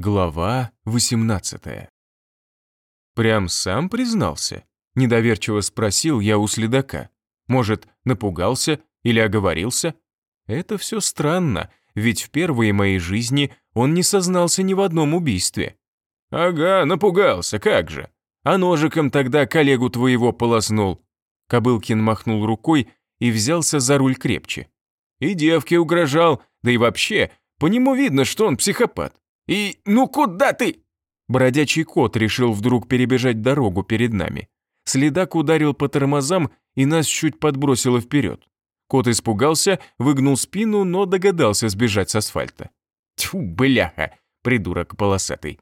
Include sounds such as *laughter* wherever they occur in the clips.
Глава 18 Прям сам признался? Недоверчиво спросил я у следака. Может, напугался или оговорился? Это все странно, ведь в первой моей жизни он не сознался ни в одном убийстве. Ага, напугался, как же. А ножиком тогда коллегу твоего полоснул. Кобылкин махнул рукой и взялся за руль крепче. И девке угрожал, да и вообще, по нему видно, что он психопат. И ну куда ты?» Бродячий кот решил вдруг перебежать дорогу перед нами. Следак ударил по тормозам и нас чуть подбросило вперед. Кот испугался, выгнул спину, но догадался сбежать с асфальта. «Тьфу, бляха, придурок полосатый!»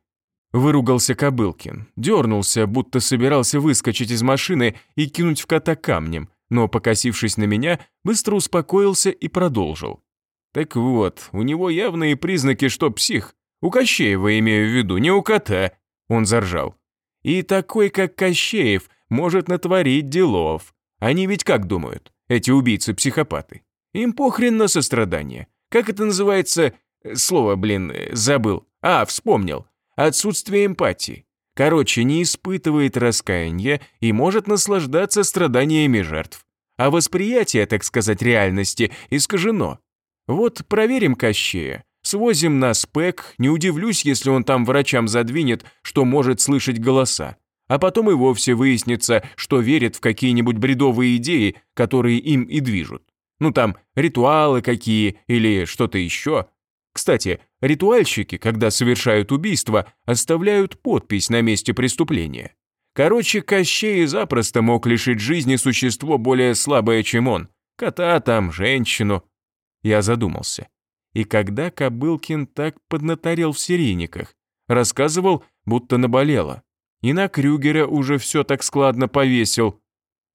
Выругался Кобылкин, дернулся, будто собирался выскочить из машины и кинуть в кота камнем, но, покосившись на меня, быстро успокоился и продолжил. «Так вот, у него явные признаки, что псих. У Кощеева имею в виду, не у кота. Он заржал. И такой, как Кощеев, может натворить делов. Они ведь как думают, эти убийцы-психопаты? Им похрен на сострадание. Как это называется? Слово, блин, забыл. А, вспомнил. Отсутствие эмпатии. Короче, не испытывает раскаяния и может наслаждаться страданиями жертв. А восприятие, так сказать, реальности искажено. Вот проверим Кощея. Свозим на СПЭК, не удивлюсь, если он там врачам задвинет, что может слышать голоса. А потом и вовсе выяснится, что верит в какие-нибудь бредовые идеи, которые им и движут. Ну там, ритуалы какие или что-то еще. Кстати, ритуальщики, когда совершают убийство, оставляют подпись на месте преступления. Короче, Кощей запросто мог лишить жизни существо более слабое, чем он. Кота там, женщину. Я задумался. И когда Кобылкин так поднаторел в серийниках, рассказывал, будто наболело. И на Крюгера уже все так складно повесил.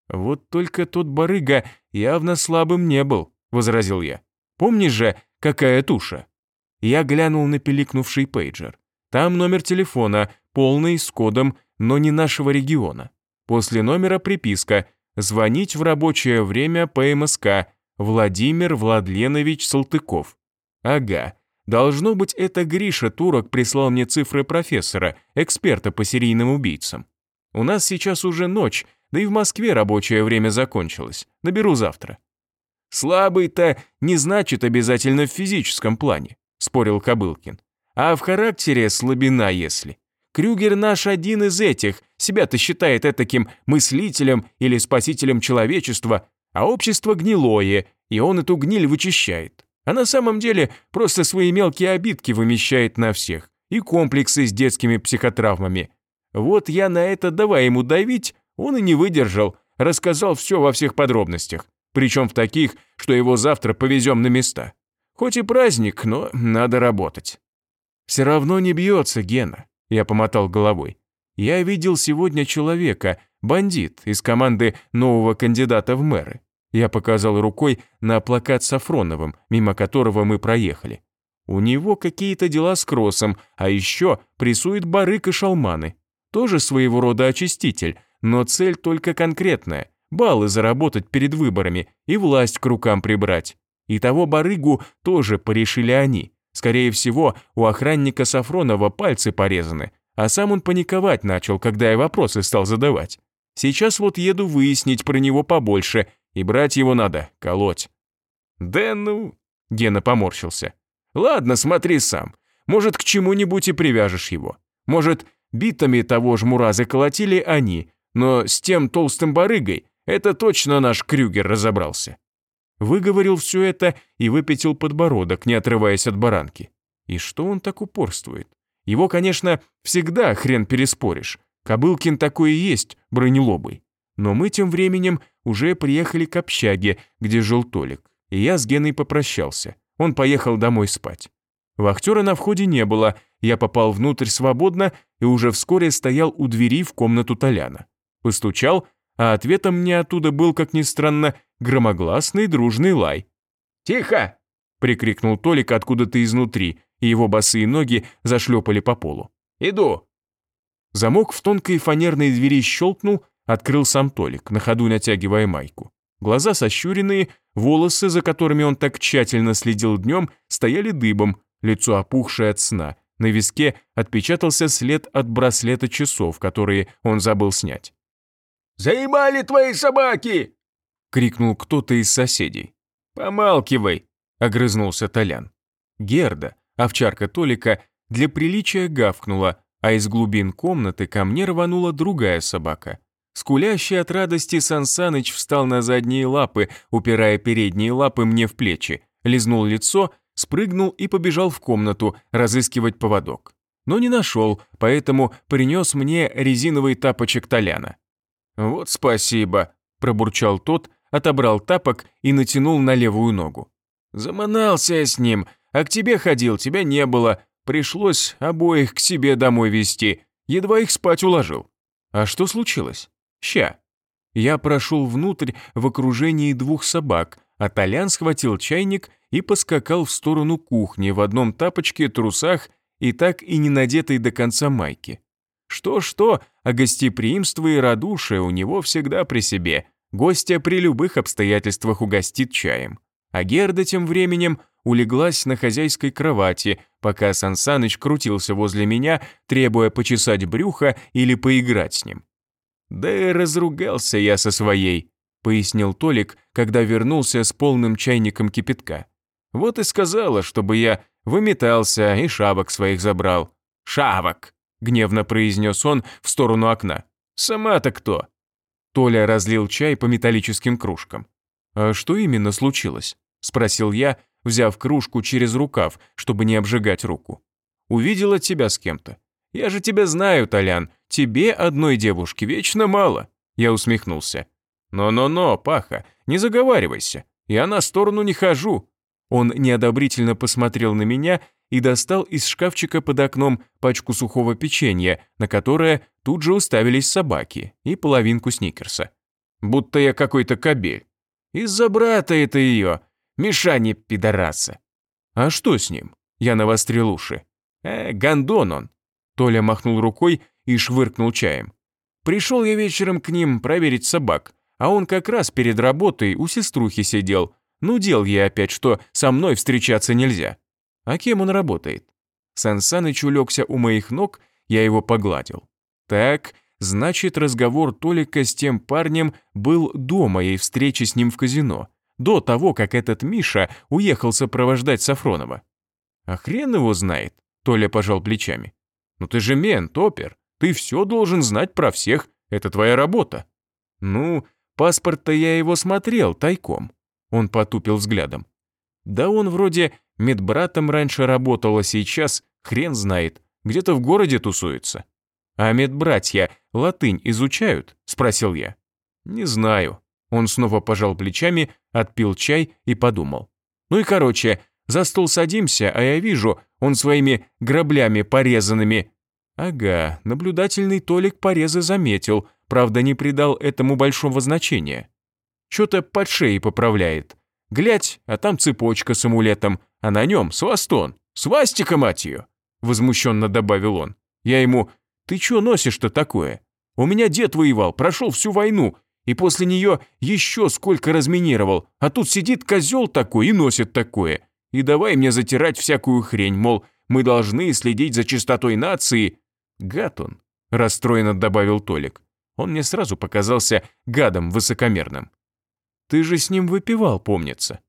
Вот только тот барыга явно слабым не был, возразил я. Помнишь же, какая туша? Я глянул на пиликнувший пейджер. Там номер телефона, полный, с кодом, но не нашего региона. После номера приписка «Звонить в рабочее время по МСК Владимир Владленович Салтыков». Ага, должно быть, это Гриша Турок прислал мне цифры профессора, эксперта по серийным убийцам. У нас сейчас уже ночь, да и в Москве рабочее время закончилось. Наберу завтра. Слабый-то не значит обязательно в физическом плане, спорил Кобылкин. А в характере слабина, если. Крюгер наш один из этих, себя-то считает этаким мыслителем или спасителем человечества, а общество гнилое, и он эту гниль вычищает. А на самом деле просто свои мелкие обидки вымещает на всех. И комплексы с детскими психотравмами. Вот я на это давай ему давить, он и не выдержал, рассказал все во всех подробностях. Причем в таких, что его завтра повезем на места. Хоть и праздник, но надо работать. Все равно не бьется Гена, я помотал головой. Я видел сегодня человека, бандит из команды нового кандидата в мэры. Я показал рукой на плакат Сафроновым, мимо которого мы проехали. У него какие-то дела с Кроссом, а еще прессует барык и шалманы. Тоже своего рода очиститель, но цель только конкретная – баллы заработать перед выборами и власть к рукам прибрать. И того барыгу тоже порешили они. Скорее всего, у охранника Сафронова пальцы порезаны, а сам он паниковать начал, когда я вопросы стал задавать. Сейчас вот еду выяснить про него побольше – и брать его надо, колоть». «Да ну...» — Гена поморщился. «Ладно, смотри сам. Может, к чему-нибудь и привяжешь его. Может, битами того жмура заколотили они, но с тем толстым барыгой это точно наш Крюгер разобрался». Выговорил все это и выпятил подбородок, не отрываясь от баранки. И что он так упорствует? Его, конечно, всегда хрен переспоришь. Кобылкин такой и есть, бронелобый. Но мы тем временем уже приехали к общаге, где жил Толик, и я с Геной попрощался. Он поехал домой спать. Вахтера на входе не было, я попал внутрь свободно и уже вскоре стоял у двери в комнату Толяна. Постучал, а ответом мне оттуда был, как ни странно, громогласный дружный лай. «Тихо!» — прикрикнул Толик откуда-то изнутри, и его босые ноги зашлепали по полу. «Иду!» Замок в тонкой фанерной двери щелкнул, Открыл сам Толик, на ходу натягивая майку. Глаза сощуренные, волосы, за которыми он так тщательно следил днем, стояли дыбом, лицо опухшее от сна, На виске отпечатался след от браслета часов, которые он забыл снять. «Заебали твои собаки!» — крикнул кто-то из соседей. «Помалкивай!» — огрызнулся Толян. Герда, овчарка Толика, для приличия гавкнула, а из глубин комнаты ко мне рванула другая собака. Скулящий от радости Сансаныч встал на задние лапы, упирая передние лапы мне в плечи, лизнул лицо, спрыгнул и побежал в комнату разыскивать поводок. Но не нашел, поэтому принес мне резиновый тапочек Толяна. «Вот спасибо», – пробурчал тот, отобрал тапок и натянул на левую ногу. «Заманался я с ним, а к тебе ходил, тебя не было. Пришлось обоих к себе домой везти, едва их спать уложил. А что случилось? Ща. Я прошел внутрь в окружении двух собак, а Толян схватил чайник и поскакал в сторону кухни в одном тапочке, трусах и так и не надетой до конца майки. Что-что, а гостеприимство и радушие у него всегда при себе. Гостя при любых обстоятельствах угостит чаем. А Герда тем временем улеглась на хозяйской кровати, пока Сансаныч крутился возле меня, требуя почесать брюхо или поиграть с ним. «Да и разругался я со своей», — пояснил Толик, когда вернулся с полным чайником кипятка. «Вот и сказала, чтобы я выметался и шавок своих забрал». «Шавок!» — гневно произнес он в сторону окна. «Сама-то кто?» Толя разлил чай по металлическим кружкам. «А что именно случилось?» – спросил я, взяв кружку через рукав, чтобы не обжигать руку. «Увидела тебя с кем-то. Я же тебя знаю, Толян, тебе одной девушки вечно мало». Я усмехнулся. «Но-но-но, Паха, не заговаривайся, я на сторону не хожу». Он неодобрительно посмотрел на меня и достал из шкафчика под окном пачку сухого печенья, на которое тут же уставились собаки, и половинку сникерса. Будто я какой-то кобель. Из-за брата это ее, Мишани пидораса. А что с ним? Я навострил уши. Э, гондон он. Толя махнул рукой и швыркнул чаем. Пришел я вечером к ним проверить собак, а он как раз перед работой у сеструхи сидел. Нудел ей опять, что со мной встречаться нельзя. А кем он работает? Сансаныч улегся у моих ног, я его погладил. Так, Значит, разговор Толика с тем парнем был до моей встречи с ним в казино, до того, как этот Миша уехал сопровождать Сафронова. А хрен его знает, Толя пожал плечами. Ну ты же мент, опер, ты все должен знать про всех, это твоя работа. Ну, паспорт-то я его смотрел тайком. Он потупил взглядом. Да он вроде медбратом раньше работал, а сейчас хрен знает, где-то в городе тусуется. «А медбратья латынь изучают?» – спросил я. «Не знаю». Он снова пожал плечами, отпил чай и подумал. «Ну и короче, за стол садимся, а я вижу, он своими граблями порезанными...» Ага, наблюдательный Толик порезы заметил, правда не придал этому большого значения. Что-то под шеей поправляет. Глядь, а там цепочка с амулетом, а на нем свастон. Свастика, мать ее!» Возмущенно добавил он. Я ему ты чё носишь-то такое? У меня дед воевал, прошел всю войну, и после нее еще сколько разминировал, а тут сидит козел такой и носит такое. И давай мне затирать всякую хрень, мол, мы должны следить за чистотой нации. Гад он, расстроенно добавил Толик. Он мне сразу показался гадом высокомерным. Ты же с ним выпивал, помнится.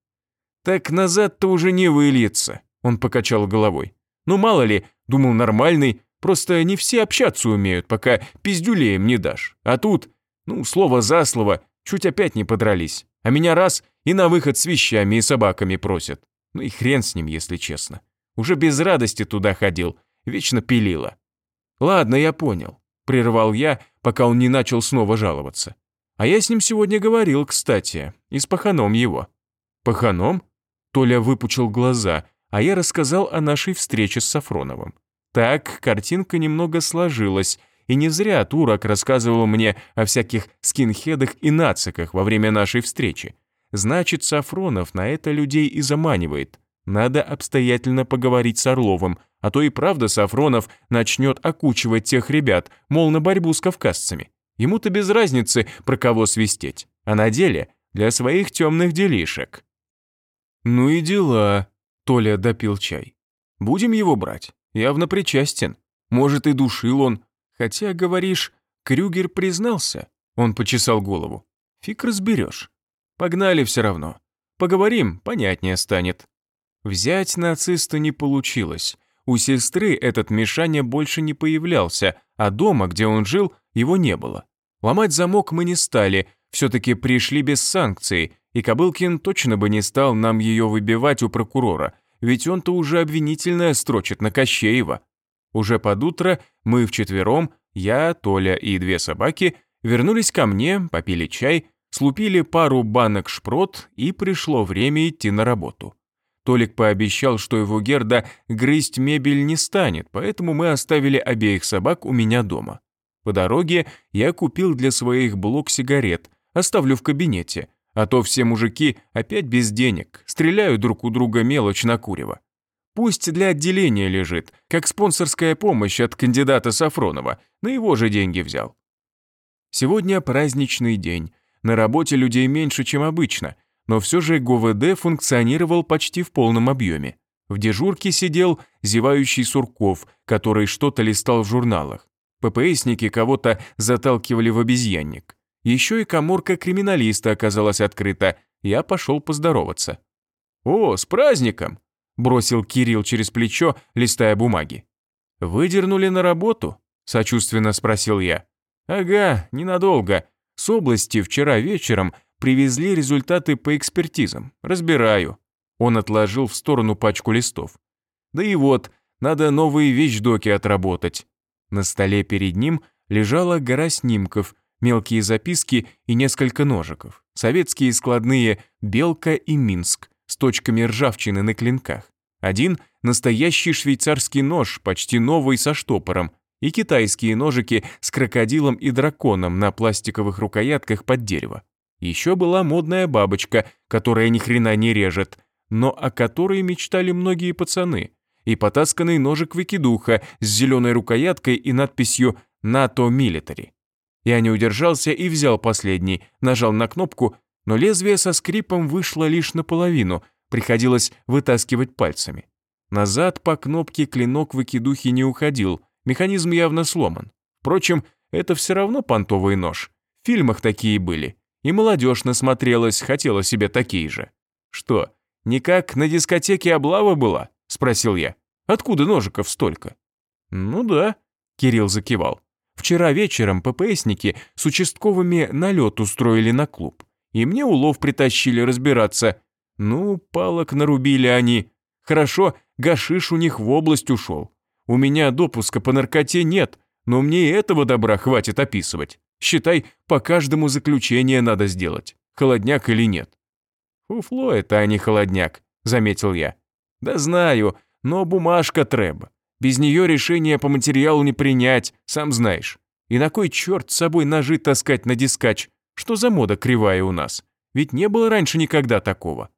Так назад-то уже не выльется, он покачал головой. Ну мало ли, думал нормальный, Просто не все общаться умеют, пока пиздюлеем не дашь. А тут, ну, слово за слово, чуть опять не подрались. А меня раз и на выход с вещами и собаками просят. Ну и хрен с ним, если честно. Уже без радости туда ходил, вечно пилила. Ладно, я понял. Прервал я, пока он не начал снова жаловаться. А я с ним сегодня говорил, кстати, и с паханом его. Паханом? Толя выпучил глаза, а я рассказал о нашей встрече с Сафроновым. Так картинка немного сложилась, и не зря Турок рассказывал мне о всяких скинхедах и нациках во время нашей встречи. Значит, Сафронов на это людей и заманивает. Надо обстоятельно поговорить с Орловым, а то и правда Сафронов начнет окучивать тех ребят, мол, на борьбу с кавказцами. Ему-то без разницы, про кого свистеть, а на деле для своих темных делишек. «Ну и дела», — Толя допил чай. «Будем его брать? Явно причастен. Может, и душил он. Хотя, говоришь, Крюгер признался. Он почесал голову. Фиг разберешь. Погнали все равно. Поговорим, понятнее станет. Взять нациста не получилось. У сестры этот Мишаня больше не появлялся, а дома, где он жил, его не было. Ломать замок мы не стали, все-таки пришли без санкций, и Кобылкин точно бы не стал нам ее выбивать у прокурора, ведь он-то уже обвинительное строчит на Кощеева. Уже под утро мы вчетвером, я, Толя и две собаки, вернулись ко мне, попили чай, слупили пару банок шпрот, и пришло время идти на работу. Толик пообещал, что его Герда грызть мебель не станет, поэтому мы оставили обеих собак у меня дома. По дороге я купил для своих блок сигарет, оставлю в кабинете, а то все мужики опять без денег, стреляют друг у друга мелочь на курево. Пусть для отделения лежит, как спонсорская помощь от кандидата Сафронова, на его же деньги взял. Сегодня праздничный день, на работе людей меньше, чем обычно, но все же ГУВД функционировал почти в полном объеме. В дежурке сидел зевающий Сурков, который что-то листал в журналах. ППСники кого-то заталкивали в обезьянник. Еще и коморка криминалиста оказалась открыта. Я пошел поздороваться. «О, с праздником!» – бросил Кирилл через плечо, листая бумаги. «Выдернули на работу?» – сочувственно спросил я. «Ага, ненадолго. С области вчера вечером Привезли результаты по экспертизам. Разбираю». Он отложил в сторону пачку листов. «Да и вот, надо новые вещдоки отработать». На столе перед ним лежала гора снимков, мелкие записки и несколько ножиков. Советские складные «Белка» и «Минск» с точками ржавчины на клинках. Один – настоящий швейцарский нож, почти новый со штопором, и китайские ножики с крокодилом и драконом на пластиковых рукоятках под дерево. Еще была модная бабочка, которая ни хрена не режет, но о которой мечтали многие пацаны, и потасканный ножик выкидуха с зеленой рукояткой и надписью «НАТО Милитари». Я не удержался и взял последний, нажал на кнопку, но лезвие со скрипом вышло лишь наполовину, приходилось вытаскивать пальцами. Назад по кнопке клинок выкидухи не уходил, механизм явно сломан. Впрочем, это все равно понтовый нож. В фильмах такие были. И молодежь насмотрелась, хотела себе такие же. Что, никак на дискотеке облава была? Спросил я. Откуда ножиков столько? Ну да, Кирилл закивал. Вчера вечером ППСники с участковыми налет устроили на клуб. И мне улов притащили разбираться. Ну, палок нарубили они. Хорошо, гашиш у них в область ушел. У меня допуска по наркоте нет, но мне и этого добра хватит описывать. Считай, по каждому заключение надо сделать, холодняк или нет. Фуфло это, а не холодняк, заметил я. Да знаю, но бумажка треба. Без нее решение по материалу не принять, сам знаешь. И на кой черт с собой ножи таскать на дискач? Что за мода кривая у нас? Ведь не было раньше никогда такого.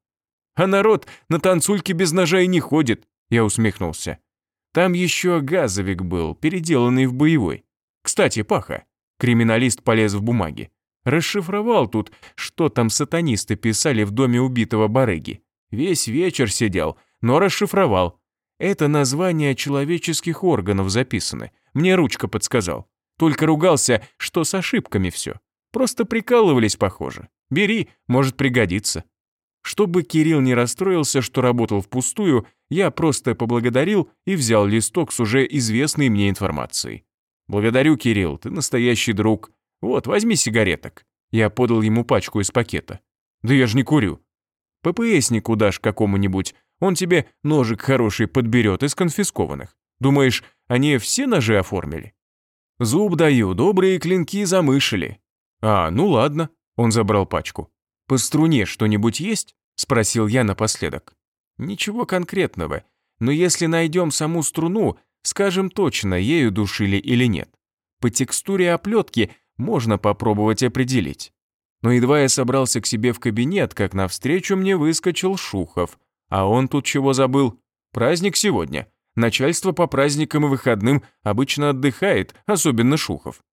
А народ на танцульке без ножа и не ходит, я усмехнулся. Там еще газовик был, переделанный в боевой. Кстати, Паха, Криминалист полез в бумаги. Расшифровал тут, что там сатанисты писали в доме убитого барыги. Весь вечер сидел, но расшифровал. Это название человеческих органов записаны. Мне ручка подсказал. Только ругался, что с ошибками все. Просто прикалывались, похоже. Бери, может пригодится. Чтобы Кирилл не расстроился, что работал впустую, я просто поблагодарил и взял листок с уже известной мне информацией. «Благодарю, Кирилл, ты настоящий друг. Вот, возьми сигареток». Я подал ему пачку из пакета. «Да я же не курю». «ППСнику дашь какому-нибудь, он тебе ножик хороший подберет из конфискованных. Думаешь, они все ножи оформили?» «Зуб даю, добрые клинки замышили». «А, ну ладно», он забрал пачку. «По струне что-нибудь есть?» спросил я напоследок. «Ничего конкретного, но если найдем саму струну, Скажем точно, ею душили или нет. По текстуре оплетки можно попробовать определить. Но едва я собрался к себе в кабинет, как навстречу мне выскочил Шухов. А он тут чего забыл? Праздник сегодня. Начальство по праздникам и выходным обычно отдыхает, особенно Шухов.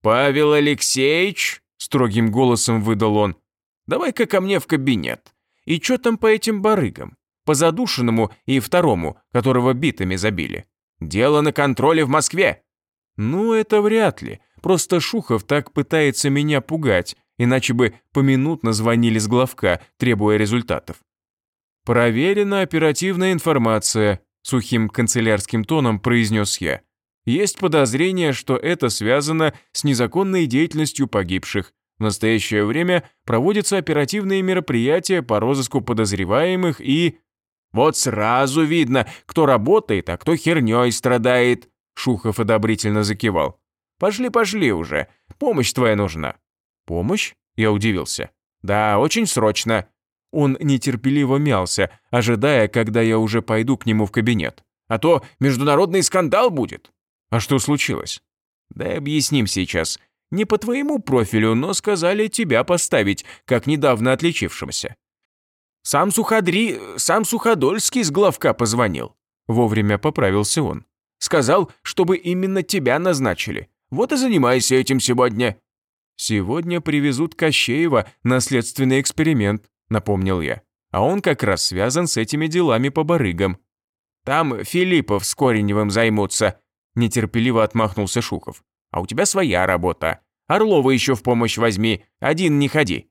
«Павел Алексеевич», — строгим голосом выдал он, «давай-ка ко мне в кабинет. И что там по этим барыгам? По задушенному и второму, которого битами забили. Дело на контроле в Москве». «Ну, это вряд ли. Просто Шухов так пытается меня пугать, иначе бы поминутно звонили с главка, требуя результатов». «Проверена оперативная информация», – сухим канцелярским тоном произнес я. «Есть подозрение, что это связано с незаконной деятельностью погибших. В настоящее время проводятся оперативные мероприятия по розыску подозреваемых и...» «Вот сразу видно, кто работает, а кто херней страдает», – Шухов одобрительно закивал. «Пошли, пошли уже, помощь твоя нужна». «Помощь?» – я удивился. «Да, очень срочно». Он нетерпеливо мялся, ожидая, когда я уже пойду к нему в кабинет. «А то международный скандал будет». «А что случилось?» «Да объясним сейчас. Не по твоему профилю, но сказали тебя поставить, как недавно отличившимся». «Сам Суходри, сам Суходольский с главка позвонил». Вовремя поправился он. «Сказал, чтобы именно тебя назначили. Вот и занимайся этим сегодня». «Сегодня привезут Кощеева на следственный эксперимент», напомнил я. А он как раз связан с этими делами по барыгам. Там Филиппов с Кореневым займутся, нетерпеливо отмахнулся Шухов. А у тебя своя работа. Орлова еще в помощь возьми, один не ходи.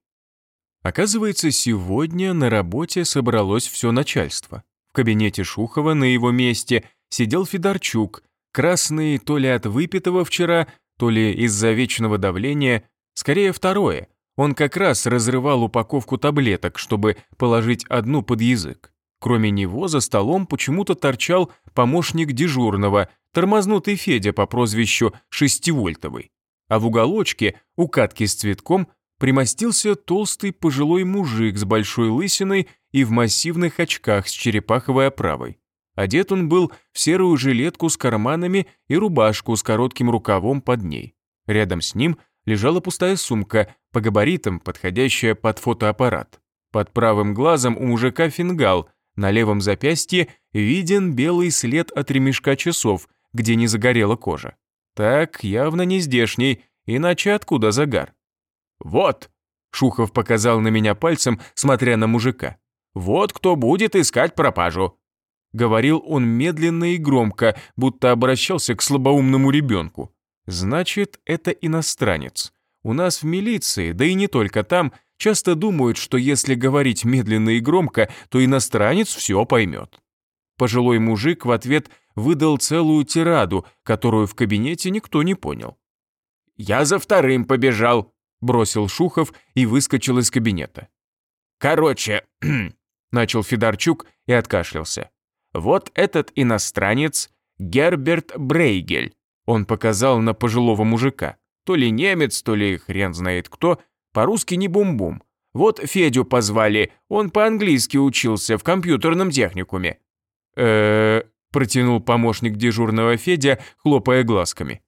Оказывается, сегодня на работе собралось все начальство. В кабинете Шухова на его месте сидел Федорчук, красный то ли от выпитого вчера, то ли из-за вечного давления, скорее второе, он как раз разрывал упаковку таблеток, чтобы положить одну под язык. Кроме него за столом почему-то торчал помощник дежурного, тормознутый Федя по прозвищу Шестивольтовый. А в уголочке, у катки с цветком, примостился толстый пожилой мужик с большой лысиной и в массивных очках с черепаховой оправой. Одет он был в серую жилетку с карманами и рубашку с коротким рукавом под ней. Рядом с ним лежала пустая сумка, по габаритам подходящая под фотоаппарат. Под правым глазом у мужика фингал, на левом запястье виден белый след от ремешка часов, где не загорела кожа. Так, явно не здешний, иначе откуда загар? «Вот!» — Шухов показал на меня пальцем, смотря на мужика. «Вот кто будет искать пропажу!» Говорил он медленно и громко, будто обращался к слабоумному ребенку. Значит, это иностранец. У нас в милиции, да и не только там, часто думают, что если говорить медленно и громко, то иностранец все поймет. Пожилой мужик в ответ выдал целую тираду, которую в кабинете никто не понял. «Я за вторым побежал», – бросил Шухов и выскочил из кабинета. «Короче», *clears throat* – начал Федорчук и откашлялся. «Вот этот иностранец Герберт Брейгель, он показал на пожилого мужика. То ли немец, то ли хрен знает кто. По-русски не бум-бум. Вот Федю позвали, он по-английски учился в компьютерном техникуме. э протянул помощник дежурного Федя, хлопая глазками.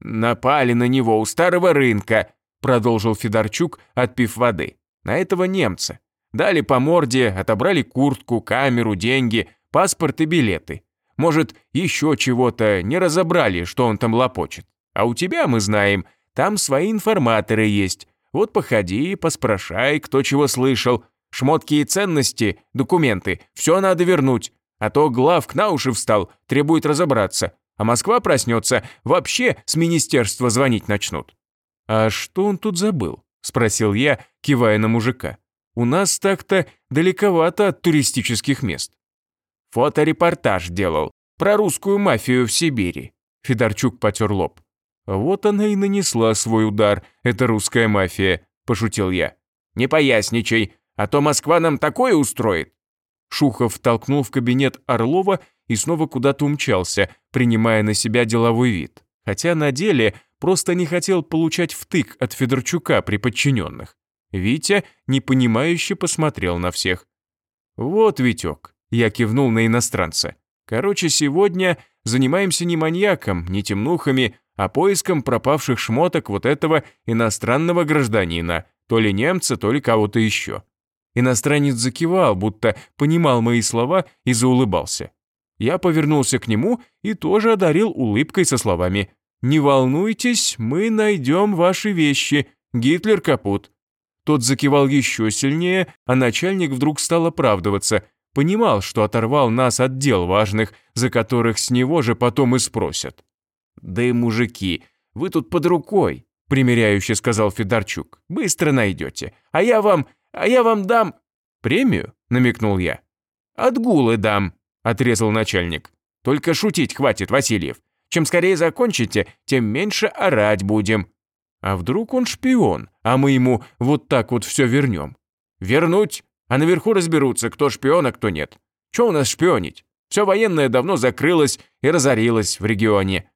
«Напали на него у старого рынка», продолжил Федорчук, отпив воды. «На этого немца. Дали по морде, отобрали куртку, камеру, деньги, паспорт и билеты. Может, еще чего-то не разобрали, что он там лопочет. А у тебя, мы знаем, там свои информаторы есть. Вот походи, поспрашай, кто чего слышал. Шмотки и ценности, документы, все надо вернуть. А то главк на уши встал, требует разобраться. А Москва проснется, вообще с министерства звонить начнут». «А что он тут забыл?» – спросил я, кивая на мужика. «У нас так-то далековато от туристических мест». Фоторепортаж делал. Про русскую мафию в Сибири. Федорчук потер лоб. Вот она и нанесла свой удар, эта русская мафия, пошутил я. Не поясничай, а то Москва нам такое устроит. Шухов толкнул в кабинет Орлова и снова куда-то умчался, принимая на себя деловой вид. Хотя на деле просто не хотел получать втык от Федорчука при подчиненных. Витя непонимающе посмотрел на всех. «Вот, Витек, я кивнул на иностранца. Короче, сегодня занимаемся не маньяком, не темнухами, а поиском пропавших шмоток вот этого иностранного гражданина, то ли немца, то ли кого-то еще. Иностранец закивал, будто понимал мои слова и заулыбался. Я повернулся к нему и тоже одарил улыбкой со словами «Не волнуйтесь, мы найдем ваши вещи, Гитлер капут». Тот закивал еще сильнее, а начальник вдруг стал оправдываться – Понимал, что оторвал нас от дел важных, за которых с него же потом и спросят. «Да и мужики, вы тут под рукой», — примиряюще сказал Федорчук. «Быстро найдете. А я вам, а я вам дам...» «Премию?» — намекнул я. «Отгулы дам», — отрезал начальник. «Только шутить хватит, Васильев. Чем скорее закончите, тем меньше орать будем». «А вдруг он шпион, а мы ему вот так вот все вернем?» «Вернуть? А наверху разберутся, кто шпион, а кто нет. Че у нас шпионить? Все военное давно закрылось и разорилось в регионе».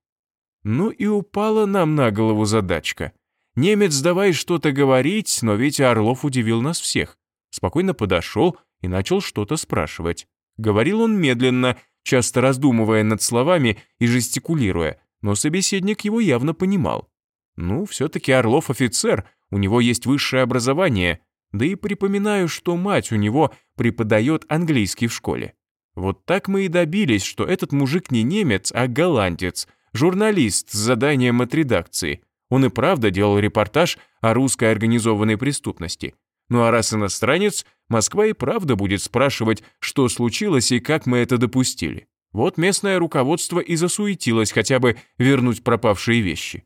Ну и упала нам на голову задачка. Немец давай что-то говорить, но Витя Орлов удивил нас всех. Спокойно подошел и начал что-то спрашивать. Говорил он медленно, часто раздумывая над словами и жестикулируя, но собеседник его явно понимал. Ну, все-таки Орлов офицер, у него есть высшее образование, да и припоминаю, что мать у него преподает английский в школе. Вот так мы и добились, что этот мужик не немец, а голландец, журналист с заданием от редакции. Он и правда делал репортаж о русской организованной преступности. Ну а раз иностранец, Москва и правда будет спрашивать, что случилось и как мы это допустили. Вот местное руководство и засуетилось хотя бы вернуть пропавшие вещи.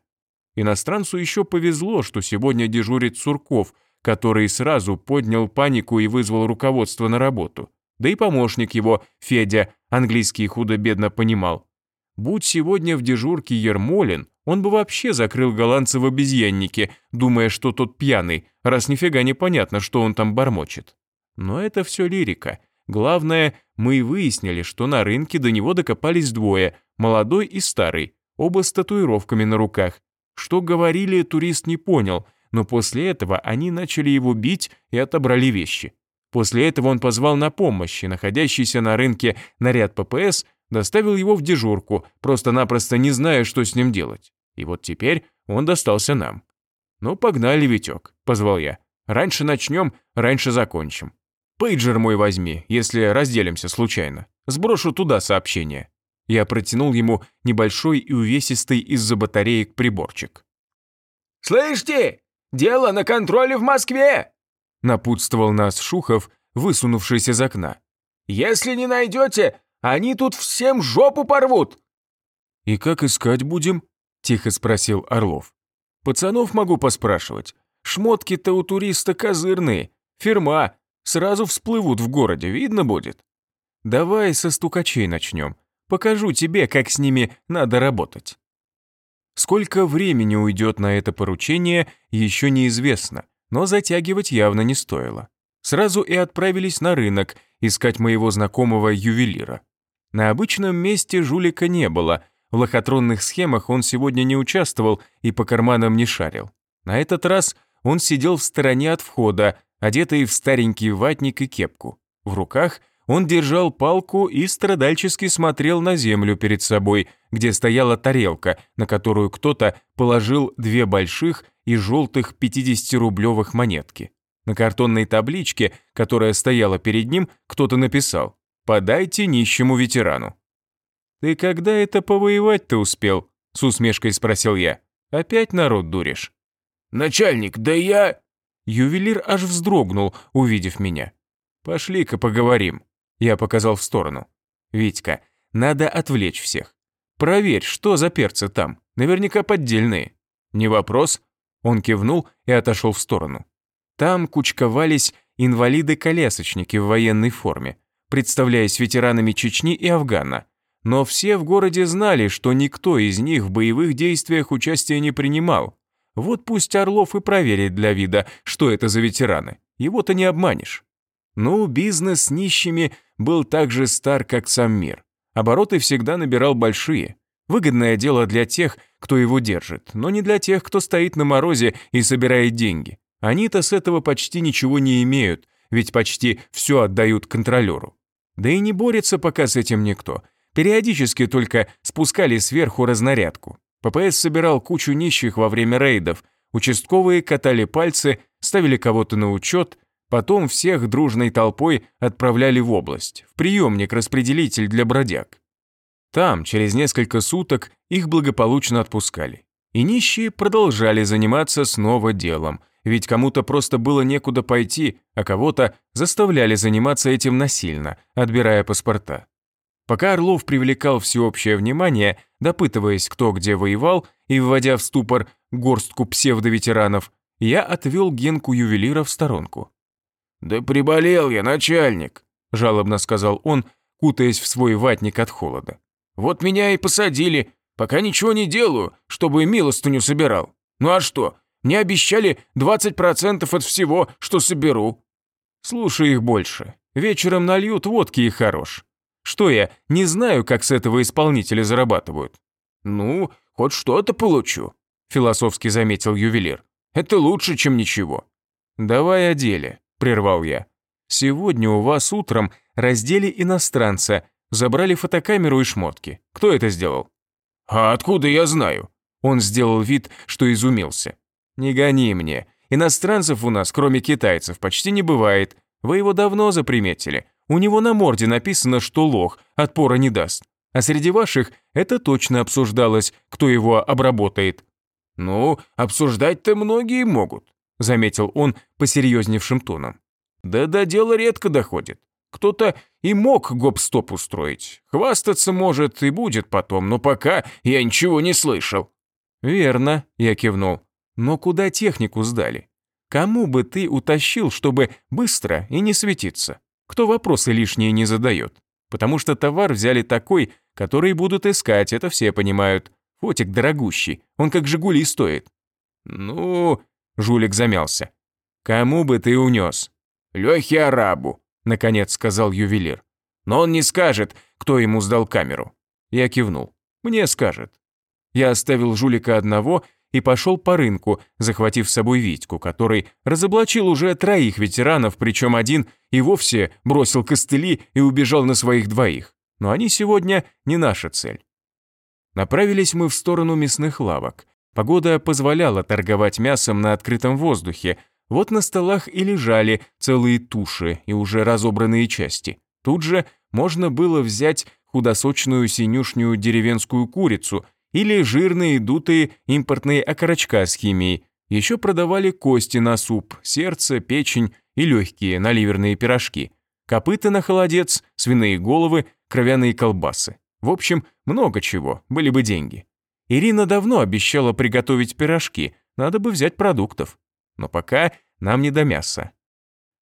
Иностранцу еще повезло, что сегодня дежурит Сурков, который сразу поднял панику и вызвал руководство на работу. Да и помощник его, Федя, английский худо-бедно понимал. Будь сегодня в дежурке Ермолин, он бы вообще закрыл голландца в обезьяннике, думая, что тот пьяный, раз нифига не понятно, что он там бормочет. Но это все лирика. Главное, мы и выяснили, что на рынке до него докопались двое, молодой и старый, оба с татуировками на руках. Что говорили, турист не понял, но после этого они начали его бить и отобрали вещи. После этого он позвал на помощь, и находящийся на рынке наряд ППС доставил его в дежурку, просто-напросто не зная, что с ним делать. И вот теперь он достался нам. «Ну, погнали, Витек», — позвал я. «Раньше начнем, раньше закончим. Пейджер мой возьми, если разделимся случайно. Сброшу туда сообщение». Я протянул ему небольшой и увесистый из-за батареек приборчик. «Слышите? Дело на контроле в Москве!» Напутствовал нас Шухов, высунувшись из окна. «Если не найдете, они тут всем жопу порвут!» «И как искать будем?» – тихо спросил Орлов. «Пацанов могу поспрашивать. Шмотки-то у туриста козырные. Фирма. Сразу всплывут в городе, видно будет. Давай со стукачей начнем. Покажу тебе, как с ними надо работать». Сколько времени уйдет на это поручение, еще неизвестно, но затягивать явно не стоило. Сразу и отправились на рынок искать моего знакомого ювелира. На обычном месте жулика не было, в лохотронных схемах он сегодня не участвовал и по карманам не шарил. На этот раз он сидел в стороне от входа, одетый в старенький ватник и кепку. В руках – он держал палку и страдальчески смотрел на землю перед собой, где стояла тарелка, на которую кто-то положил две больших и желтых 50-рублевых монетки. На картонной табличке, которая стояла перед ним, кто-то написал «Подайте нищему ветерану». «Ты когда это повоевать-то успел?» – с усмешкой спросил я. «Опять народ дуришь?» «Начальник, да я...» Ювелир аж вздрогнул, увидев меня. «Пошли-ка поговорим». Я показал в сторону. «Витька, надо отвлечь всех. Проверь, что за перцы там. Наверняка поддельные». «Не вопрос». Он кивнул и отошел в сторону. Там кучковались инвалиды-колясочники в военной форме, представляясь ветеранами Чечни и Афгана. Но все в городе знали, что никто из них в боевых действиях участия не принимал. Вот пусть Орлов и проверит для вида, что это за ветераны. Его-то не обманешь. Ну, бизнес с нищими был так же стар, как сам мир. Обороты всегда набирал большие. Выгодное дело для тех, кто его держит, но не для тех, кто стоит на морозе и собирает деньги. Они-то с этого почти ничего не имеют, ведь почти все отдают контролеру. Да и не борется пока с этим никто. Периодически только спускали сверху разнарядку. ППС собирал кучу нищих во время рейдов, участковые катали пальцы, ставили кого-то на учет, Потом всех дружной толпой отправляли в область, в приемник-распределитель для бродяг. Там, через несколько суток, их благополучно отпускали. И нищие продолжали заниматься снова делом, ведь кому-то просто было некуда пойти, а кого-то заставляли заниматься этим насильно, отбирая паспорта. Пока Орлов привлекал всеобщее внимание, допытываясь, кто где воевал, и вводя в ступор горстку псевдоветеранов, я отвел Генку ювелира в сторонку. «Да приболел я, начальник», – жалобно сказал он, кутаясь в свой ватник от холода. «Вот меня и посадили, пока ничего не делаю, чтобы милостыню собирал. Ну а что, мне обещали 20% от всего, что соберу». «Слушай их больше. Вечером нальют водки и хорош. Что я, не знаю, как с этого исполнителя зарабатывают?» «Ну, хоть что-то получу», – философски заметил ювелир. «Это лучше, чем ничего». «Давай о деле», – прервал я. «Сегодня у вас утром раздели иностранца, забрали фотокамеру и шмотки. Кто это сделал?» «А откуда я знаю?» Он сделал вид, что изумился. «Не гони мне. Иностранцев у нас, кроме китайцев, почти не бывает. Вы его давно заприметили. У него на морде написано, что лох, отпора не даст. А среди ваших это точно обсуждалось, кто его обработает». «Ну, обсуждать-то многие могут», – заметил он посерьезневшим тоном. «Да до дела редко доходит. Кто-то и мог гоп-стоп устроить. Хвастаться может и будет потом, но пока я ничего не слышал». «Верно», – я кивнул. «Но куда технику сдали? Кому бы ты утащил, чтобы быстро и не светиться? Кто вопросы лишние не задает? Потому что товар взяли такой, который будут искать, это все понимают. Фотик дорогущий, он как «Жигули» стоит». «Ну...» – жулик замялся. «Кому бы ты унес?» «Лехе Арабу», – наконец сказал ювелир. «Но он не скажет, кто ему сдал камеру». Я кивнул. «Мне скажет». Я оставил жулика одного и пошел по рынку, захватив с собой Витьку, который разоблачил уже троих ветеранов, причем один и вовсе бросил костыли и убежал на своих двоих. Но они сегодня не наша цель. Направились мы в сторону мясных лавок. Погода позволяла торговать мясом на открытом воздухе. Вот на столах и лежали целые туши и уже разобранные части. Тут же можно было взять худосочную синюшнюю деревенскую курицу или жирные дутые импортные окорочка с химией. Еще продавали кости на суп, сердце, печень и легкие на ливерные пирожки, копыта на холодец, свиные головы, кровяные колбасы. В общем, много чего, были бы деньги. Ирина давно обещала приготовить пирожки, надо бы взять продуктов. Но пока нам не до мяса.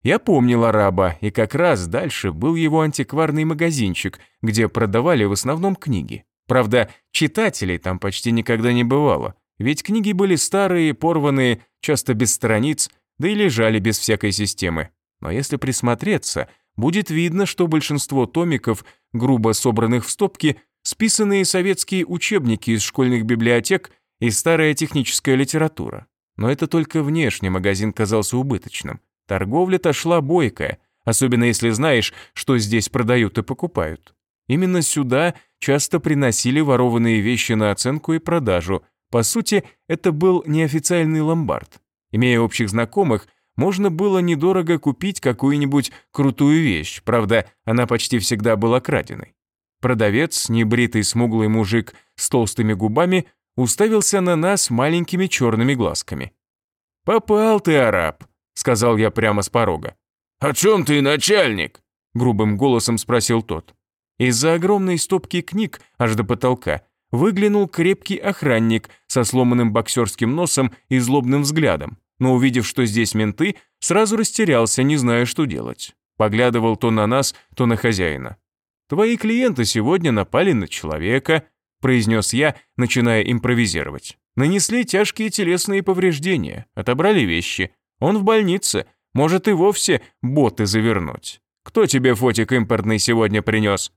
Я помнил араба, и как раз дальше был его антикварный магазинчик, где продавали в основном книги. Правда, читателей там почти никогда не бывало, ведь книги были старые, порванные, часто без страниц, да и лежали без всякой системы. Но если присмотреться, будет видно, что большинство томиков, грубо собранных в стопки, списанные советские учебники из школьных библиотек и старая техническая литература. Но это только внешне магазин казался убыточным. Торговля-то шла бойкая, особенно если знаешь, что здесь продают и покупают. Именно сюда часто приносили ворованные вещи на оценку и продажу. По сути, это был неофициальный ломбард. Имея общих знакомых, можно было недорого купить какую-нибудь крутую вещь, правда, она почти всегда была краденой. Продавец, небритый смуглый мужик с толстыми губами, уставился на нас маленькими черными глазками. «Попал ты, араб», — сказал я прямо с порога. «О чем ты, начальник?» — грубым голосом спросил тот. Из-за огромной стопки книг аж до потолка выглянул крепкий охранник со сломанным боксерским носом и злобным взглядом, но увидев, что здесь менты, сразу растерялся, не зная, что делать. Поглядывал то на нас, то на хозяина. «Твои клиенты сегодня напали на человека», произнес я, начиная импровизировать. «Нанесли тяжкие телесные повреждения, отобрали вещи. Он в больнице, может и вовсе боты завернуть. Кто тебе фотик импортный сегодня принес?»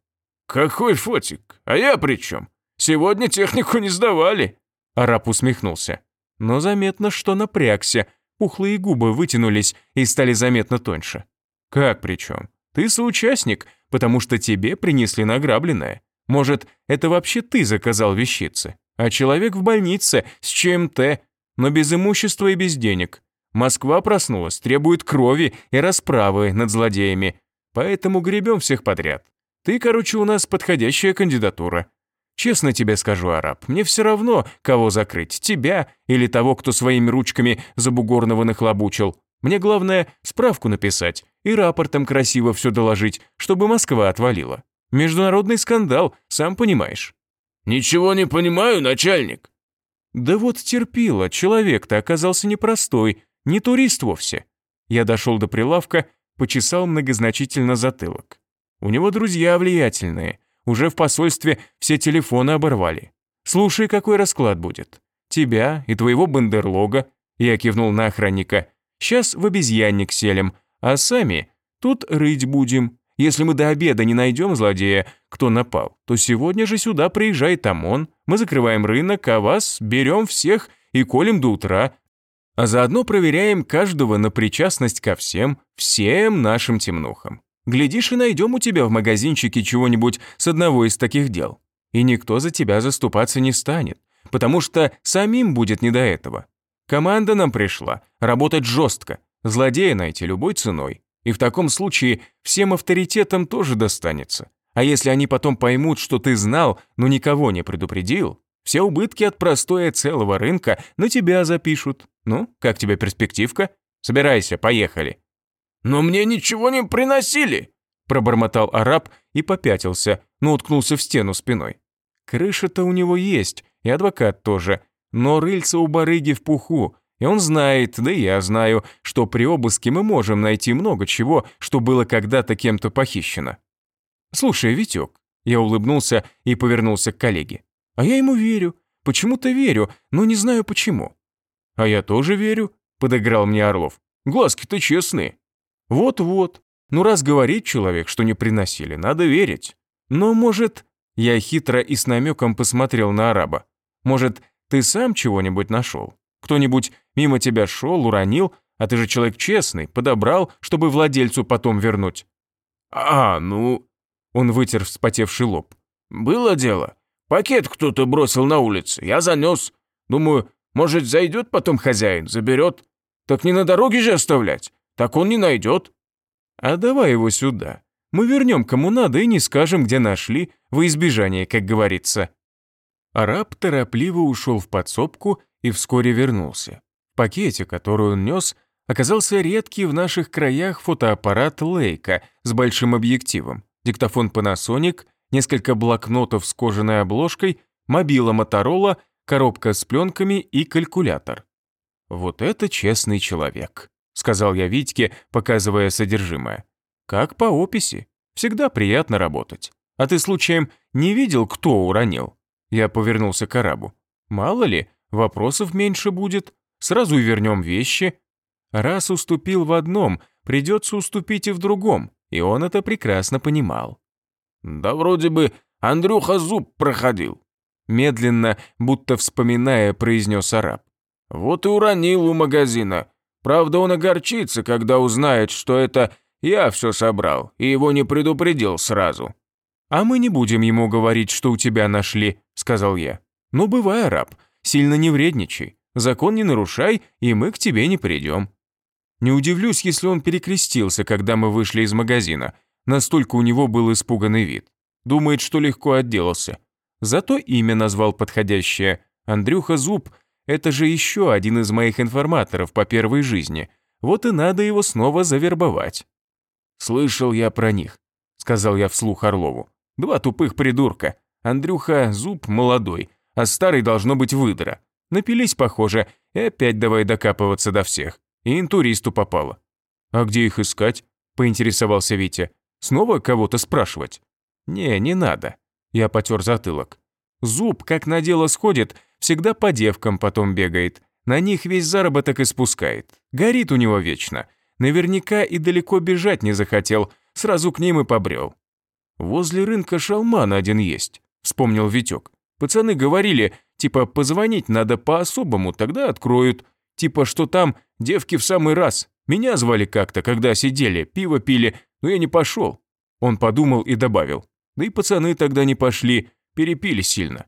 «Какой фотик? А я при чем? Сегодня технику не сдавали». Араб усмехнулся. Но заметно, что напрягся. Пухлые губы вытянулись и стали заметно тоньше. «Как при чем? Ты соучастник, потому что тебе принесли награбленное. Может, это вообще ты заказал вещицы, а человек в больнице с ЧМТ, но без имущества и без денег. Москва проснулась, требует крови и расправы над злодеями, поэтому гребем всех подряд. Ты, короче, у нас подходящая кандидатура. Честно тебе скажу, араб, мне все равно, кого закрыть, тебя или того, кто своими ручками забугорного нахлобучил. Мне главное справку написать и рапортом красиво все доложить, чтобы Москва отвалила. Международный скандал, сам понимаешь». «Ничего не понимаю, начальник». «Да вот терпила, человек-то оказался непростой, не турист вовсе». Я дошел до прилавка, почесал многозначительно затылок. У него друзья влиятельные, уже в посольстве все телефоны оборвали. Слушай, какой расклад будет. Тебя и твоего бандерлога, я кивнул на охранника, сейчас в обезьянник селим, а сами тут рыть будем. Если мы до обеда не найдем злодея, кто напал, то сегодня же сюда приезжает ОМОН, мы закрываем рынок, а вас берем всех и колем до утра, а заодно проверяем каждого на причастность ко всем, всем нашим темнухам. Глядишь, и найдем у тебя в магазинчике чего-нибудь с одного из таких дел. И никто за тебя заступаться не станет, потому что самим будет не до этого. Команда нам пришла, работать жестко, злодея найти любой ценой. И в таком случае всем авторитетам тоже достанется. А если они потом поймут, что ты знал, но никого не предупредил, все убытки от простоя целого рынка на тебя запишут. Ну, как тебе перспективка? Собирайся, поехали. «Но мне ничего не приносили!» Пробормотал араб и попятился, но уткнулся в стену спиной. Крыша-то у него есть, и адвокат тоже, но рыльца у барыги в пуху, и он знает, да и я знаю, что при обыске мы можем найти много чего, что было когда-то кем-то похищено. «Слушай, Витек», я улыбнулся и повернулся к коллеге, «а я ему верю, почему-то верю, но не знаю почему». «А я тоже верю», — подыграл мне Орлов. «Глазки-то честные». Вот-вот. Ну раз говорит человек, что не приносили, надо верить. Но, может... Я хитро и с намеком посмотрел на араба. Может, ты сам чего-нибудь нашел? Кто-нибудь мимо тебя шел, уронил, а ты же человек честный, подобрал, чтобы владельцу потом вернуть. А, ну... Он вытер вспотевший лоб. Было дело. Пакет кто-то бросил на улице, я занес. Думаю, может, зайдет потом хозяин, заберет. Так не на дороге же оставлять так он не найдет». «А давай его сюда. Мы вернем кому надо и не скажем, где нашли, во избежание, как говорится». Араб торопливо ушел в подсобку и вскоре вернулся. В пакете, который он нес, оказался редкий в наших краях фотоаппарат Leica с большим объективом, диктофон Panasonic, несколько блокнотов с кожаной обложкой, мобила Motorola, коробка с пленками и калькулятор. Вот это честный человек сказал я Витьке, показывая содержимое. Как по описи. Всегда приятно работать. А ты случаем не видел, кто уронил? Я повернулся к арабу. Мало ли, вопросов меньше будет. Сразу и вернем вещи. Раз уступил в одном, придется уступить и в другом, и он это прекрасно понимал. Да вроде бы Андрюха зуб проходил. Медленно, будто вспоминая, произнес араб. Вот и уронил у магазина. Правда, он огорчится, когда узнает, что это я все собрал, и его не предупредил сразу». «А мы не будем ему говорить, что у тебя нашли», — сказал я. «Ну, бывай, раб, сильно не вредничай. Закон не нарушай, и мы к тебе не придем». Не удивлюсь, если он перекрестился, когда мы вышли из магазина. Настолько у него был испуганный вид. Думает, что легко отделался. Зато имя назвал подходящее. Андрюха Зуб — это же еще один из моих информаторов по первой жизни. Вот и надо его снова завербовать. «Слышал я про них», — сказал я вслух Орлову. «Два тупых придурка. Андрюха зуб молодой, а старый должно быть выдра. Напились, похоже, и опять давай докапываться до всех. И интуристу попало». «А где их искать?» — поинтересовался Витя. «Снова кого-то спрашивать?» «Не, не надо». Я потер затылок. Зуб, как на дело сходит, всегда по девкам потом бегает. На них весь заработок и спускает. Горит у него вечно. Наверняка и далеко бежать не захотел, сразу к ним и побрел. «Возле рынка шалман один есть», — вспомнил Витек. «Пацаны говорили, типа позвонить надо по-особому, тогда откроют. Типа, что там девки в самый раз. Меня звали как-то, когда сидели, пиво пили, но я не пошел». Он подумал и добавил. «Да и пацаны тогда не пошли, перепили сильно.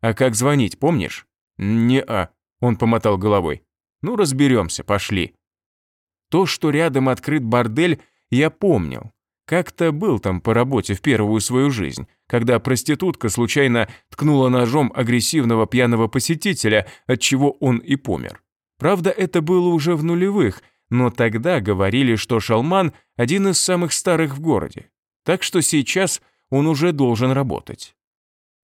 А как звонить, помнишь? Не-а, он помотал головой. Ну, разберемся, пошли. То, что рядом открыт бордель, я помнил. Как-то был там по работе в первую свою жизнь, когда проститутка случайно ткнула ножом агрессивного пьяного посетителя, от чего он и помер. Правда, это было уже в нулевых, но тогда говорили, что Шалман – один из самых старых в городе. Так что сейчас он уже должен работать.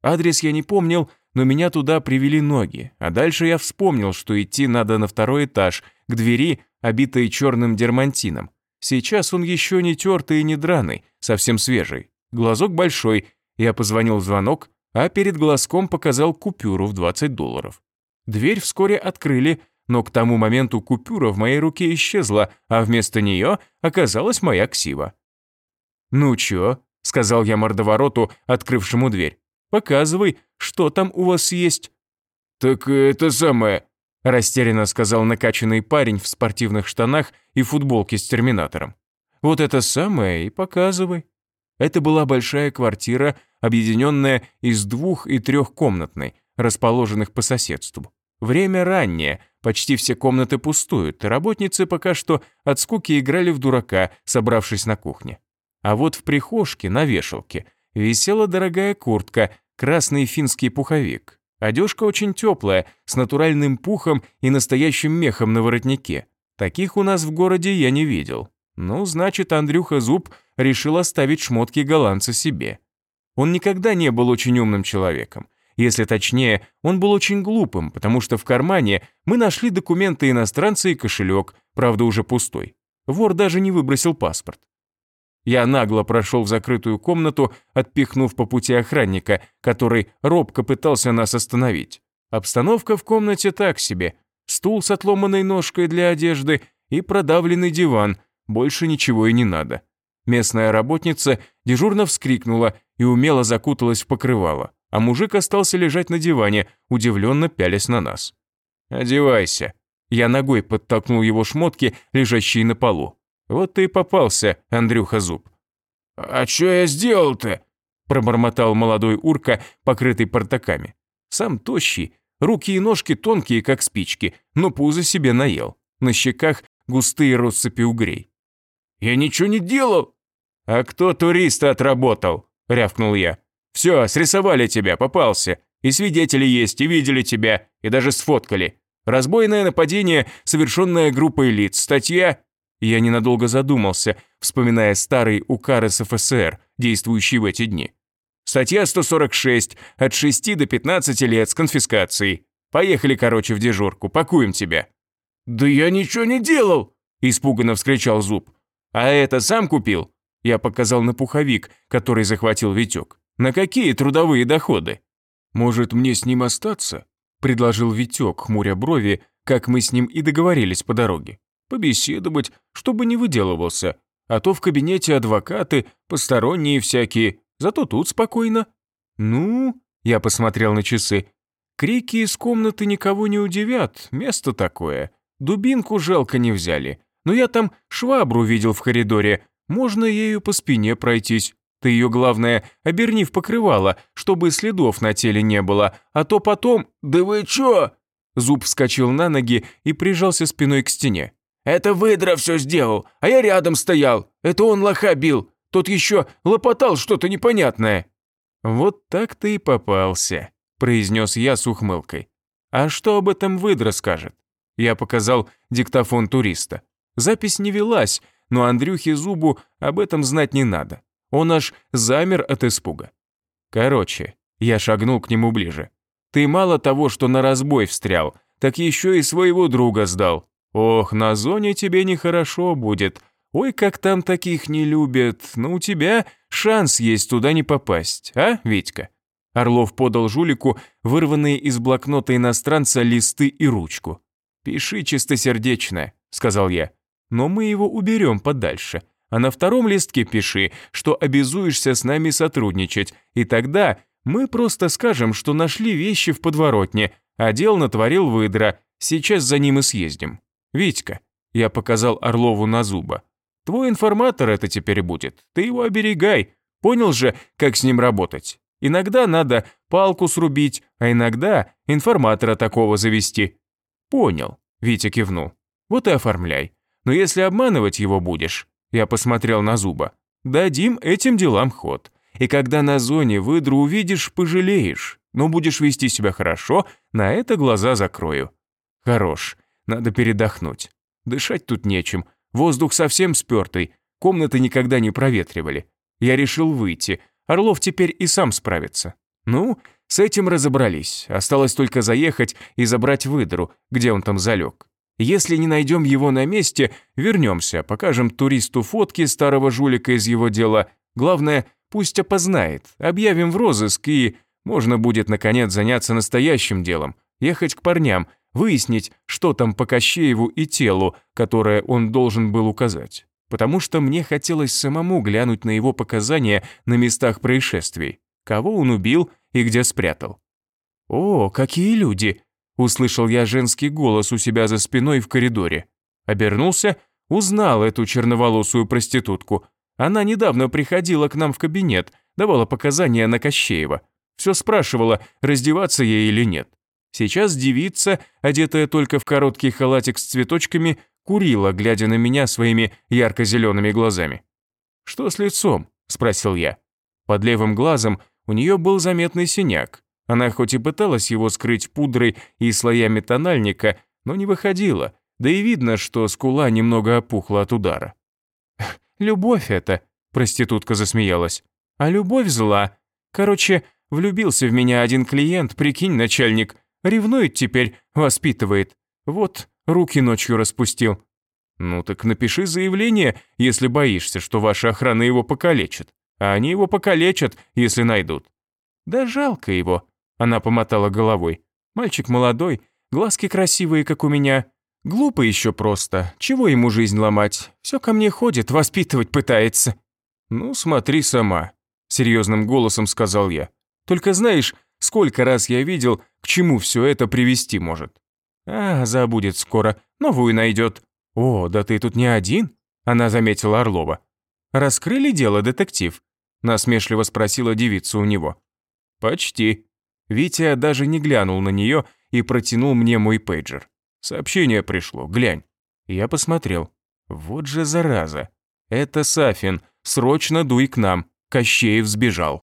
Адрес я не помнил, но меня туда привели ноги, а дальше я вспомнил, что идти надо на второй этаж, к двери, обитой черным дермантином. Сейчас он еще не тертый и не драный, совсем свежий. Глазок большой, я позвонил в звонок, а перед глазком показал купюру в 20 долларов. Дверь вскоре открыли, но к тому моменту купюра в моей руке исчезла, а вместо нее оказалась моя ксива. «Ну чё?» — сказал я мордовороту, открывшему дверь. «Показывай, что там у вас есть». «Так это самое...» — растерянно сказал накачанный парень в спортивных штанах и футболке с терминатором. «Вот это самое и показывай». Это была большая квартира, объединенная из двух- и трехкомнатной, расположенных по соседству. Время раннее, почти все комнаты пустуют, работницы пока что от скуки играли в дурака, собравшись на кухне. А вот в прихожке, на вешалке, висела дорогая куртка, красный финский пуховик. Одежка очень теплая, с натуральным пухом и настоящим мехом на воротнике. Таких у нас в городе я не видел. Ну, значит, Андрюха Зуб решил оставить шмотки голландца себе. Он никогда не был очень умным человеком. Если точнее, он был очень глупым, потому что в кармане мы нашли документы иностранца и кошелек, правда уже пустой. Вор даже не выбросил паспорт. Я нагло прошел в закрытую комнату, отпихнув по пути охранника, который робко пытался нас остановить. Обстановка в комнате так себе. Стул с отломанной ножкой для одежды и продавленный диван, больше ничего и не надо. Местная работница дежурно вскрикнула и умело закуталась в покрывало, а мужик остался лежать на диване, удивленно пялясь на нас. «Одевайся». Я ногой подтолкнул его шмотки, лежащие на полу. «Вот ты и попался, Андрюха Зуб». «А что я сделал-то?» пробормотал молодой урка, покрытый портаками. Сам тощий, руки и ножки тонкие, как спички, но пузо себе наел. На щеках густые россыпи угрей. «Я ничего не делал!» «А кто туриста отработал?» – рявкнул я. «Все, срисовали тебя, попался. И свидетели есть, и видели тебя, и даже сфоткали. Разбойное нападение, совершенное группой лиц. Статья...» Я ненадолго задумался, вспоминая старый УК СФСР, действующий в эти дни. Статья 146, от 6 до 15 лет с конфискацией. Поехали, короче, в дежурку, пакуем тебя». «Да я ничего не делал!» – испуганно вскричал Зуб. «А это сам купил?» Я показал на пуховик, который захватил Витек. «На какие трудовые доходы?» «Может, мне с ним остаться?» предложил Витек, хмуря брови, как мы с ним и договорились по дороге. «Побеседовать, чтобы не выделывался. А то в кабинете адвокаты, посторонние всякие, зато тут спокойно». «Ну?» – я посмотрел на часы. «Крики из комнаты никого не удивят, место такое. Дубинку жалко не взяли. Но я там швабру видел в коридоре, можно ею по спине пройтись. Ты ее, главное, оберни в покрывало, чтобы следов на теле не было, а то потом... Да вы чё?» Зуб вскочил на ноги и прижался спиной к стене. «Это выдра все сделал, а я рядом стоял. Это он лоха бил. Тот еще лопотал что-то непонятное». «Вот так ты и попался», – произнес я с ухмылкой. «А что об этом выдра скажет?» Я показал диктофон туриста. Запись не велась, но Андрюхе Зубу об этом знать не надо. Он аж замер от испуга. Короче, я шагнул к нему ближе. Ты мало того, что на разбой встрял, так еще и своего друга сдал. Ох, на зоне тебе нехорошо будет. Ой, как там таких не любят. Но у тебя шанс есть туда не попасть, а, Витька? Орлов подал жулику вырванные из блокнота иностранца листы и ручку. «Пиши чистосердечно», — сказал я но мы его уберем подальше. А на втором листке пиши, что обязуешься с нами сотрудничать, и тогда мы просто скажем, что нашли вещи в подворотне, а дел натворил выдра, сейчас за ним и съездим. Витька, я показал Орлову на зуба. Твой информатор это теперь будет, ты его оберегай. Понял же, как с ним работать? Иногда надо палку срубить, а иногда информатора такого завести. Понял, Витя кивнул. Вот и оформляй. Но если обманывать его будешь, я посмотрел на Зуба, дадим этим делам ход. И когда на зоне выдру увидишь, пожалеешь. Но будешь вести себя хорошо, на это глаза закрою. Хорош, надо передохнуть. Дышать тут нечем, воздух совсем спёртый, комнаты никогда не проветривали. Я решил выйти, Орлов теперь и сам справится. Ну, с этим разобрались, осталось только заехать и забрать выдру, где он там залег. Если не найдем его на месте, вернемся, покажем туристу фотки старого жулика из его дела. Главное, пусть опознает, объявим в розыск и можно будет наконец заняться настоящим делом, ехать к парням, выяснить, что там по Кощееву и телу, которое он должен был указать. Потому что мне хотелось самому глянуть на его показания на местах происшествий, кого он убил и где спрятал. «О, какие люди!» Услышал я женский голос у себя за спиной в коридоре. Обернулся, узнал эту черноволосую проститутку. Она недавно приходила к нам в кабинет, давала показания на Кощеева. Все спрашивала, раздеваться ей или нет. Сейчас девица, одетая только в короткий халатик с цветочками, курила, глядя на меня своими ярко-зелеными глазами. «Что с лицом?» – спросил я. Под левым глазом у нее был заметный синяк. Она хоть и пыталась его скрыть пудрой и слоями тональника, но не выходила, да и видно, что скула немного опухла от удара. «Любовь это», – проститутка засмеялась. «А любовь зла. Короче, влюбился в меня один клиент, прикинь, начальник. Ревнует теперь, воспитывает. Вот, руки ночью распустил». «Ну так напиши заявление, если боишься, что ваша охрана его покалечит. А они его покалечат, если найдут». «Да жалко его», она помотала головой. Мальчик молодой, глазки красивые, как у меня. Глупо еще просто. Чего ему жизнь ломать? Все ко мне ходит, воспитывать пытается. Ну, смотри сама, серьезным голосом сказал я. Только знаешь, сколько раз я видел, к чему все это привести может. А, забудет скоро, новую найдет. О, да ты тут не один? Она заметила Орлова. Раскрыли дело, детектив? Насмешливо спросила девица у него. Почти, Витя даже не глянул на нее и протянул мне мой пейджер. Сообщение пришло, глянь. Я посмотрел. Вот же зараза. Это Сафин, срочно дуй к нам. Кощеев сбежал.